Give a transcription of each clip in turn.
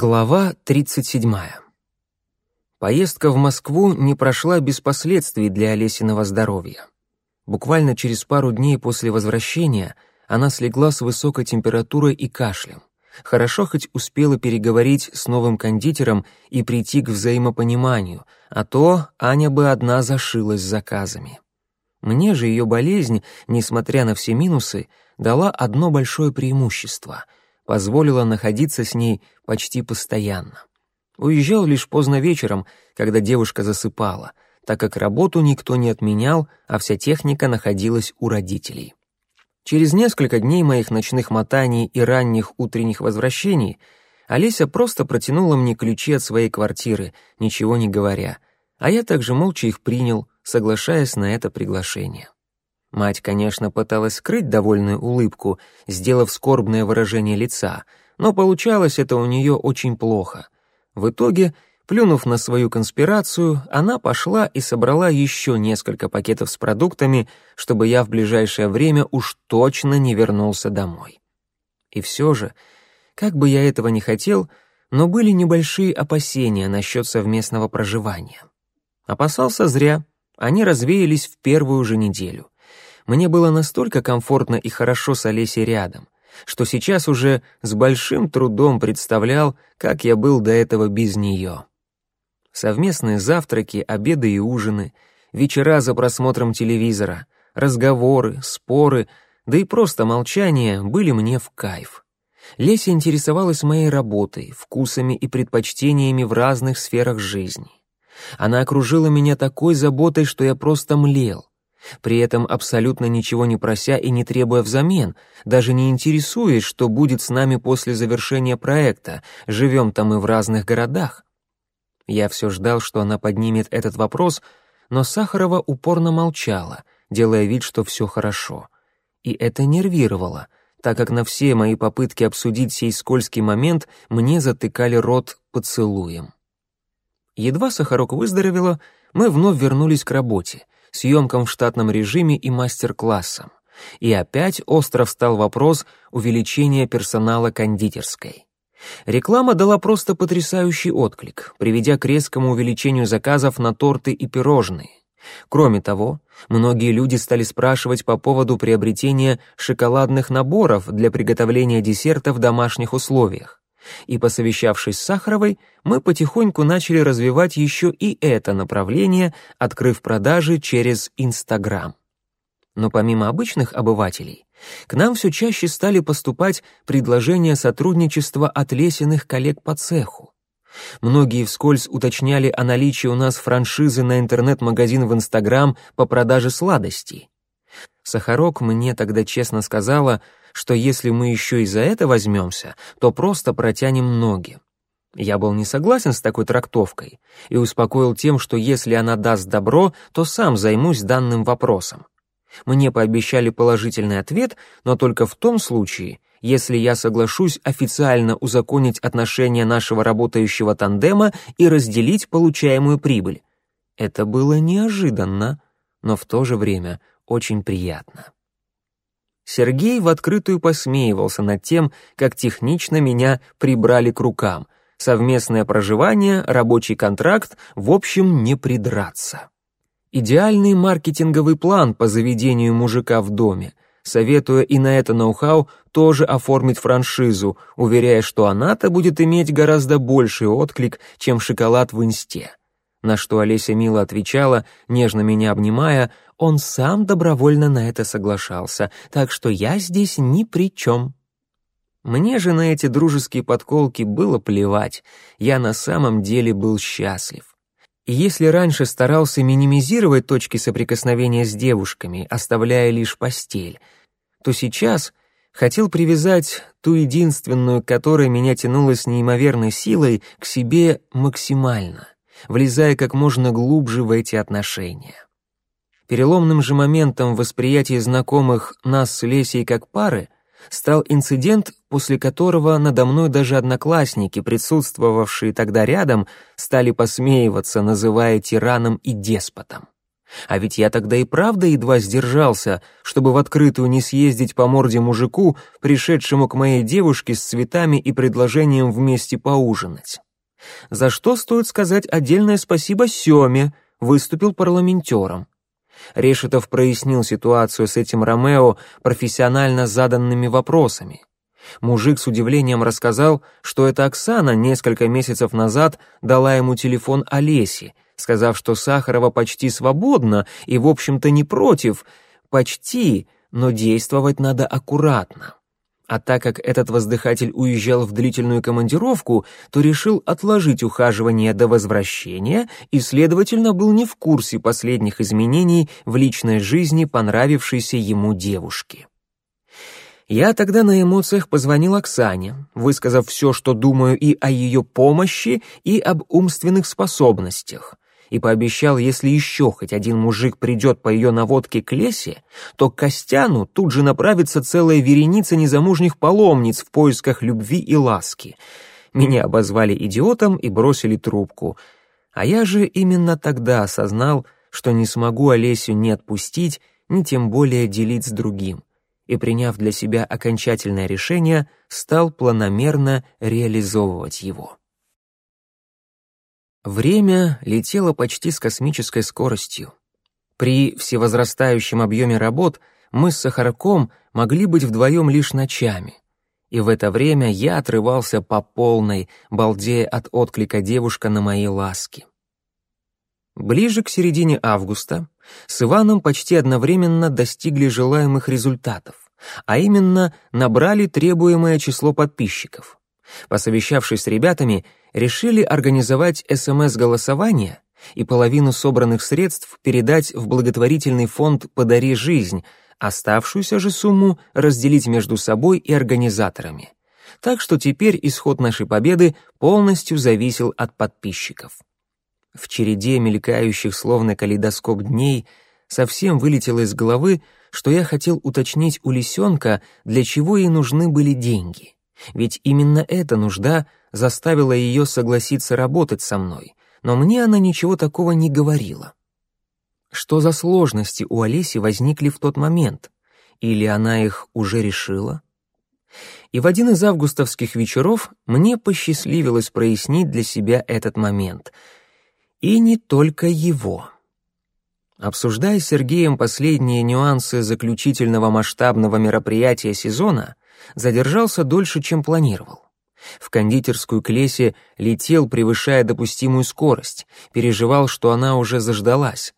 Глава 37. Поездка в Москву не прошла без последствий для Олесиного здоровья. Буквально через пару дней после возвращения она слегла с высокой температурой и кашлем. Хорошо хоть успела переговорить с новым кондитером и прийти к взаимопониманию, а то Аня бы одна зашилась заказами. Мне же ее болезнь, несмотря на все минусы, дала одно большое преимущество — позволила находиться с ней почти постоянно. Уезжал лишь поздно вечером, когда девушка засыпала, так как работу никто не отменял, а вся техника находилась у родителей. Через несколько дней моих ночных мотаний и ранних утренних возвращений Олеся просто протянула мне ключи от своей квартиры, ничего не говоря, а я также молча их принял, соглашаясь на это приглашение. Мать, конечно, пыталась скрыть довольную улыбку, сделав скорбное выражение лица, но получалось это у нее очень плохо. В итоге, плюнув на свою конспирацию, она пошла и собрала еще несколько пакетов с продуктами, чтобы я в ближайшее время уж точно не вернулся домой. И все же, как бы я этого не хотел, но были небольшие опасения насчет совместного проживания. Опасался зря, они развеялись в первую же неделю — мне было настолько комфортно и хорошо с Олесей рядом, что сейчас уже с большим трудом представлял, как я был до этого без нее. Совместные завтраки, обеды и ужины, вечера за просмотром телевизора, разговоры, споры, да и просто молчание были мне в кайф. Леся интересовалась моей работой, вкусами и предпочтениями в разных сферах жизни. Она окружила меня такой заботой, что я просто млел при этом абсолютно ничего не прося и не требуя взамен, даже не интересуясь, что будет с нами после завершения проекта, живем там и в разных городах. Я все ждал, что она поднимет этот вопрос, но Сахарова упорно молчала, делая вид, что все хорошо. И это нервировало, так как на все мои попытки обсудить сей скользкий момент мне затыкали рот поцелуем. Едва Сахарок выздоровела, мы вновь вернулись к работе — съемкам в штатном режиме и мастер-классам. И опять остро встал вопрос увеличения персонала кондитерской. Реклама дала просто потрясающий отклик, приведя к резкому увеличению заказов на торты и пирожные. Кроме того, многие люди стали спрашивать по поводу приобретения шоколадных наборов для приготовления десерта в домашних условиях и, посовещавшись с Сахаровой, мы потихоньку начали развивать еще и это направление, открыв продажи через Инстаграм. Но помимо обычных обывателей, к нам все чаще стали поступать предложения сотрудничества от лесенных коллег по цеху. Многие вскользь уточняли о наличии у нас франшизы на интернет-магазин в Инстаграм по продаже сладостей. Сахарок мне тогда честно сказала, что если мы еще и за это возьмемся, то просто протянем ноги. Я был не согласен с такой трактовкой и успокоил тем, что если она даст добро, то сам займусь данным вопросом. Мне пообещали положительный ответ, но только в том случае, если я соглашусь официально узаконить отношения нашего работающего тандема и разделить получаемую прибыль. Это было неожиданно, но в то же время очень приятно. Сергей в открытую посмеивался над тем, как технично меня прибрали к рукам. Совместное проживание, рабочий контракт, в общем, не придраться. Идеальный маркетинговый план по заведению мужика в доме, советуя и на это ноу-хау тоже оформить франшизу, уверяя, что она-то будет иметь гораздо больший отклик, чем шоколад в инсте. На что Олеся мило отвечала, нежно меня обнимая, он сам добровольно на это соглашался, так что я здесь ни при чем. Мне же на эти дружеские подколки было плевать, я на самом деле был счастлив. И если раньше старался минимизировать точки соприкосновения с девушками, оставляя лишь постель, то сейчас хотел привязать ту единственную, которая меня тянула с неимоверной силой, к себе максимально, влезая как можно глубже в эти отношения. Переломным же моментом восприятия знакомых нас с Лесей как пары стал инцидент, после которого надо мной даже одноклассники, присутствовавшие тогда рядом, стали посмеиваться, называя тираном и деспотом. А ведь я тогда и правда едва сдержался, чтобы в открытую не съездить по морде мужику, пришедшему к моей девушке с цветами и предложением вместе поужинать. За что стоит сказать отдельное спасибо Сёме, выступил парламентером. Решетов прояснил ситуацию с этим Ромео профессионально заданными вопросами. Мужик с удивлением рассказал, что это Оксана несколько месяцев назад дала ему телефон Олеси, сказав, что Сахарова почти свободна и, в общем-то, не против. Почти, но действовать надо аккуратно. А так как этот воздыхатель уезжал в длительную командировку, то решил отложить ухаживание до возвращения и, следовательно, был не в курсе последних изменений в личной жизни понравившейся ему девушки. Я тогда на эмоциях позвонил Оксане, высказав все, что думаю и о ее помощи, и об умственных способностях, и пообещал, если еще хоть один мужик придет по ее наводке к лесе, то к Костяну тут же направится целая вереница незамужних паломниц в поисках любви и ласки. Меня обозвали идиотом и бросили трубку. А я же именно тогда осознал, что не смогу Олесю ни отпустить, ни тем более делить с другим и, приняв для себя окончательное решение, стал планомерно реализовывать его. Время летело почти с космической скоростью. При всевозрастающем объеме работ мы с Сахарком могли быть вдвоем лишь ночами. И в это время я отрывался по полной, балдея от отклика девушка на мои ласки. Ближе к середине августа с Иваном почти одновременно достигли желаемых результатов, а именно набрали требуемое число подписчиков. Посовещавшись с ребятами, решили организовать СМС-голосование и половину собранных средств передать в благотворительный фонд «Подари жизнь», оставшуюся же сумму разделить между собой и организаторами. Так что теперь исход нашей победы полностью зависел от подписчиков. В череде мелькающих словно калейдоскоп дней совсем вылетело из головы, что я хотел уточнить у лисенка, для чего ей нужны были деньги. Ведь именно эта нужда заставила ее согласиться работать со мной, но мне она ничего такого не говорила. Что за сложности у Олеси возникли в тот момент? Или она их уже решила? И в один из августовских вечеров мне посчастливилось прояснить для себя этот момент — и не только его. Обсуждая с Сергеем последние нюансы заключительного масштабного мероприятия сезона, задержался дольше, чем планировал. В кондитерскую к Лесе летел, превышая допустимую скорость, переживал, что она уже заждалась.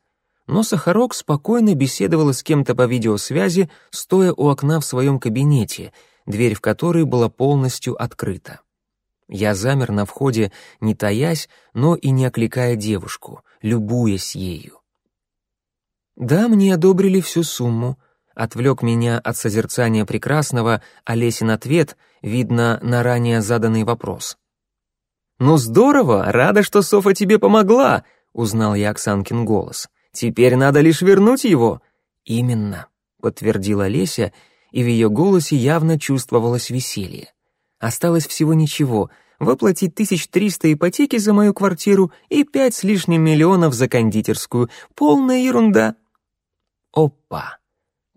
Но Сахарок спокойно беседовала с кем-то по видеосвязи, стоя у окна в своем кабинете, дверь в который была полностью открыта. Я замер на входе, не таясь, но и не окликая девушку, любуясь ею. Да, мне одобрили всю сумму. Отвлек меня от созерцания прекрасного Олесин ответ, видно, на ранее заданный вопрос. «Ну здорово, рада, что Софа тебе помогла», — узнал я Оксанкин голос. «Теперь надо лишь вернуть его». «Именно», — подтвердила Леся, и в ее голосе явно чувствовалось веселье. Осталось всего ничего — тысяч триста ипотеки за мою квартиру и пять с лишним миллионов за кондитерскую. Полная ерунда. Опа!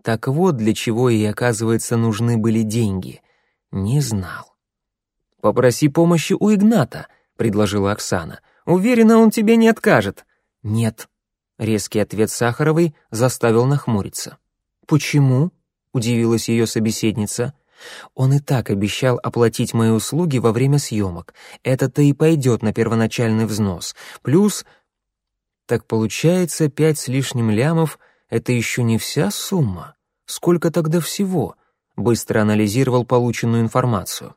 Так вот для чего ей, оказывается, нужны были деньги. Не знал. «Попроси помощи у Игната», — предложила Оксана. «Уверена, он тебе не откажет». «Нет». Резкий ответ Сахаровой заставил нахмуриться. «Почему?» — удивилась ее собеседница. Он и так обещал оплатить мои услуги во время съемок. Это-то и пойдет на первоначальный взнос. Плюс... Так получается, пять с лишним лямов — это еще не вся сумма. Сколько тогда всего? Быстро анализировал полученную информацию.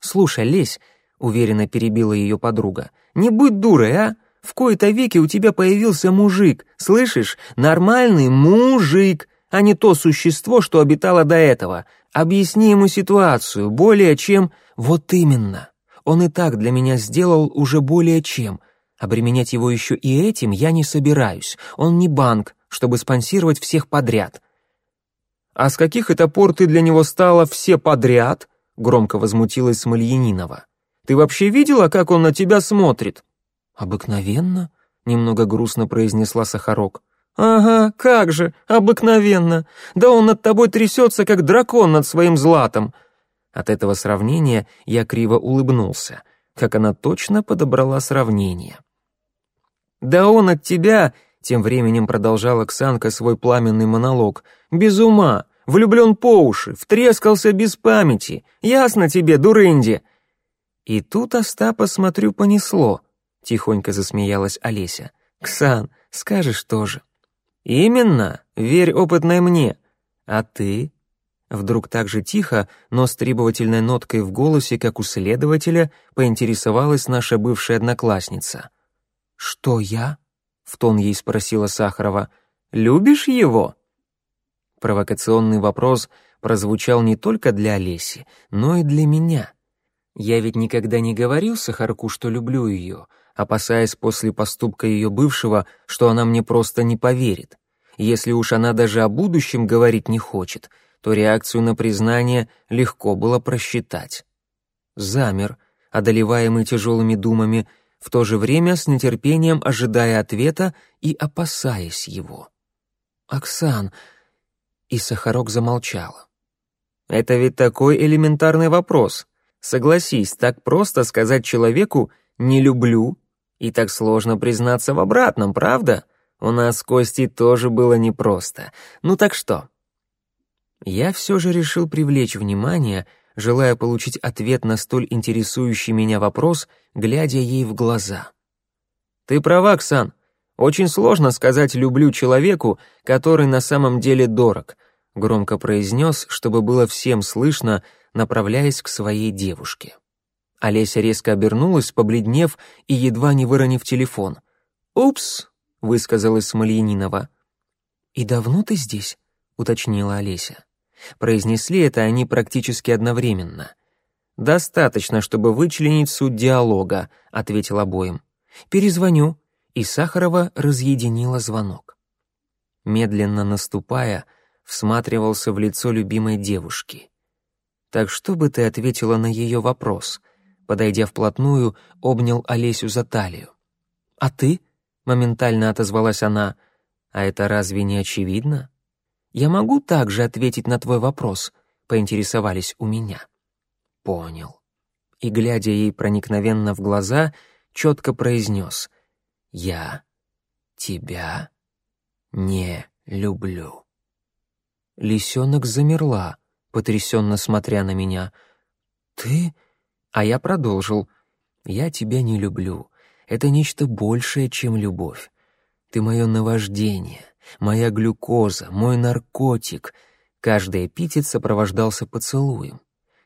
«Слушай, Лесь», — уверенно перебила ее подруга, — «не будь дурой, а? В кои-то веке у тебя появился мужик, слышишь? Нормальный мужик, а не то существо, что обитало до этого. Объясни ему ситуацию, более чем... Вот именно. Он и так для меня сделал уже более чем. Обременять его еще и этим я не собираюсь. Он не банк, чтобы спонсировать всех подряд. «А с каких это пор ты для него стала все подряд?» — громко возмутилась Смольянинова. «Ты вообще видела, как он на тебя смотрит?» «Обыкновенно», — немного грустно произнесла Сахарок. «Ага, как же, обыкновенно. Да он над тобой трясется, как дракон над своим златом». От этого сравнения я криво улыбнулся, как она точно подобрала сравнение. «Да он от тебя», — тем временем продолжала Ксанка свой пламенный монолог, «без ума, влюблен по уши, втрескался без памяти. Ясно тебе, дурынди?» И тут Остапа, смотрю, понесло, — тихонько засмеялась Олеся. «Ксан, скажешь тоже». «Именно, верь опытной мне. А ты?» Вдруг так же тихо, но с требовательной ноткой в голосе, как у следователя, поинтересовалась наша бывшая одноклассница. «Что я?» — в тон ей спросила Сахарова. «Любишь его?» Провокационный вопрос прозвучал не только для Олеси, но и для меня. Я ведь никогда не говорил Сахарку, что люблю ее, опасаясь после поступка ее бывшего, что она мне просто не поверит. Если уж она даже о будущем говорить не хочет, то реакцию на признание легко было просчитать. Замер, одолеваемый тяжелыми думами, в то же время с нетерпением ожидая ответа и опасаясь его. «Оксан...» И Сахарок замолчала. «Это ведь такой элементарный вопрос. Согласись, так просто сказать человеку «не люблю» и так сложно признаться в обратном, правда? У нас с Костей тоже было непросто. Ну так что?» Я все же решил привлечь внимание, желая получить ответ на столь интересующий меня вопрос, глядя ей в глаза. «Ты права, Ксан. Очень сложно сказать «люблю» человеку, который на самом деле дорог», громко произнес, чтобы было всем слышно, направляясь к своей девушке. Олеся резко обернулась, побледнев и едва не выронив телефон. «Упс», — высказалась Смольянинова. «И давно ты здесь?» — уточнила Олеся. Произнесли это они практически одновременно. «Достаточно, чтобы вычленить суть диалога», — ответил обоим. «Перезвоню», и Сахарова разъединила звонок. Медленно наступая, всматривался в лицо любимой девушки. Так что бы ты ответила на ее вопрос? Подойдя вплотную, обнял Олесю за талию. «А ты?» — моментально отозвалась она. «А это разве не очевидно?» «Я могу также ответить на твой вопрос», — поинтересовались у меня. «Понял». И, глядя ей проникновенно в глаза, четко произнес «Я тебя не люблю». Лисенок замерла, потрясенно смотря на меня. «Ты?» А я продолжил. «Я тебя не люблю. Это нечто большее, чем любовь. Ты мое наваждение, моя глюкоза, мой наркотик». Каждый эпитет сопровождался поцелуем.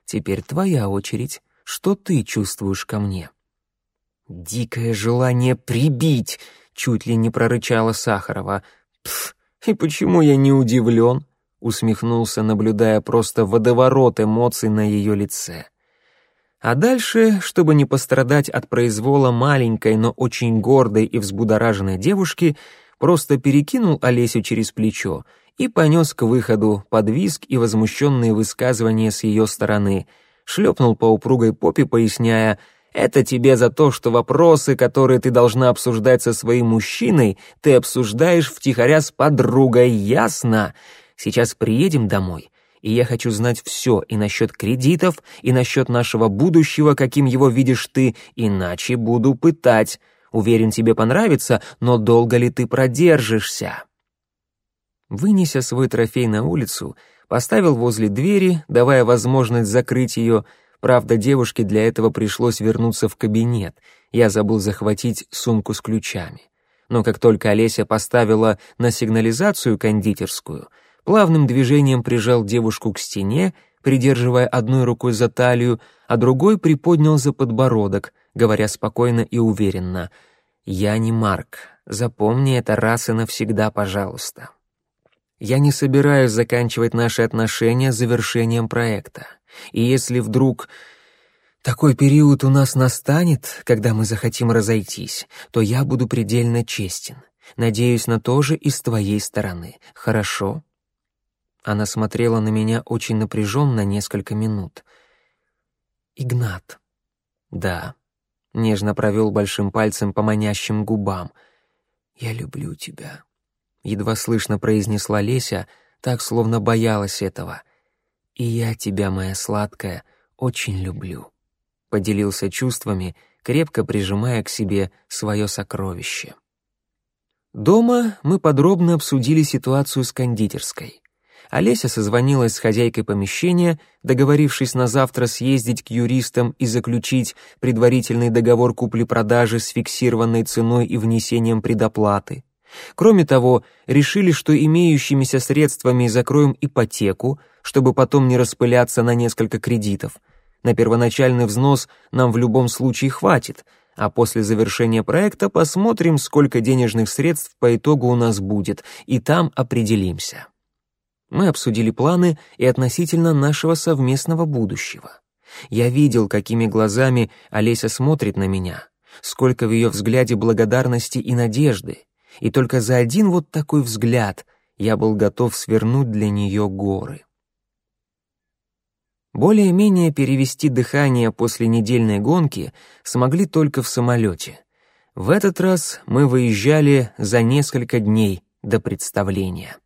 «Теперь твоя очередь. Что ты чувствуешь ко мне?» «Дикое желание прибить!» — чуть ли не прорычала Сахарова. «Пф, и почему я не удивлен?» усмехнулся, наблюдая просто водоворот эмоций на ее лице. А дальше, чтобы не пострадать от произвола маленькой, но очень гордой и взбудораженной девушки, просто перекинул Олесю через плечо и понес к выходу под визг и возмущенные высказывания с ее стороны, шлепнул по упругой попе, поясняя «Это тебе за то, что вопросы, которые ты должна обсуждать со своим мужчиной, ты обсуждаешь втихаря с подругой, ясно? Сейчас приедем домой, и я хочу знать все и насчет кредитов, и насчет нашего будущего, каким его видишь ты, иначе буду пытать. Уверен, тебе понравится, но долго ли ты продержишься?» Вынеся свой трофей на улицу, поставил возле двери, давая возможность закрыть ее. Правда, девушке для этого пришлось вернуться в кабинет. Я забыл захватить сумку с ключами. Но как только Олеся поставила на сигнализацию кондитерскую — плавным движением прижал девушку к стене, придерживая одной рукой за талию, а другой приподнял за подбородок, говоря спокойно и уверенно «Я не Марк, запомни это раз и навсегда, пожалуйста». Я не собираюсь заканчивать наши отношения завершением проекта. И если вдруг такой период у нас настанет, когда мы захотим разойтись, то я буду предельно честен. Надеюсь на то же и с твоей стороны. Хорошо? Она смотрела на меня очень напряженно несколько минут. «Игнат». «Да». Нежно провел большим пальцем по манящим губам. «Я люблю тебя. едва слышно произнесла Леся, так словно боялась этого. И я тебя, моя сладкая, очень люблю. Поделился чувствами, крепко прижимая к себе свое сокровище. Дома мы подробно обсудили ситуацию с кондитерской. Олеся созвонилась с хозяйкой помещения, договорившись на завтра съездить к юристам и заключить предварительный договор купли-продажи с фиксированной ценой и внесением предоплаты. Кроме того, решили, что имеющимися средствами закроем ипотеку, чтобы потом не распыляться на несколько кредитов. На первоначальный взнос нам в любом случае хватит, а после завершения проекта посмотрим, сколько денежных средств по итогу у нас будет, и там определимся. Мы обсудили планы и относительно нашего совместного будущего. Я видел, какими глазами Олеся смотрит на меня, сколько в ее взгляде благодарности и надежды, и только за один вот такой взгляд я был готов свернуть для нее горы. Более-менее перевести дыхание после недельной гонки смогли только в самолете. В этот раз мы выезжали за несколько дней до представления.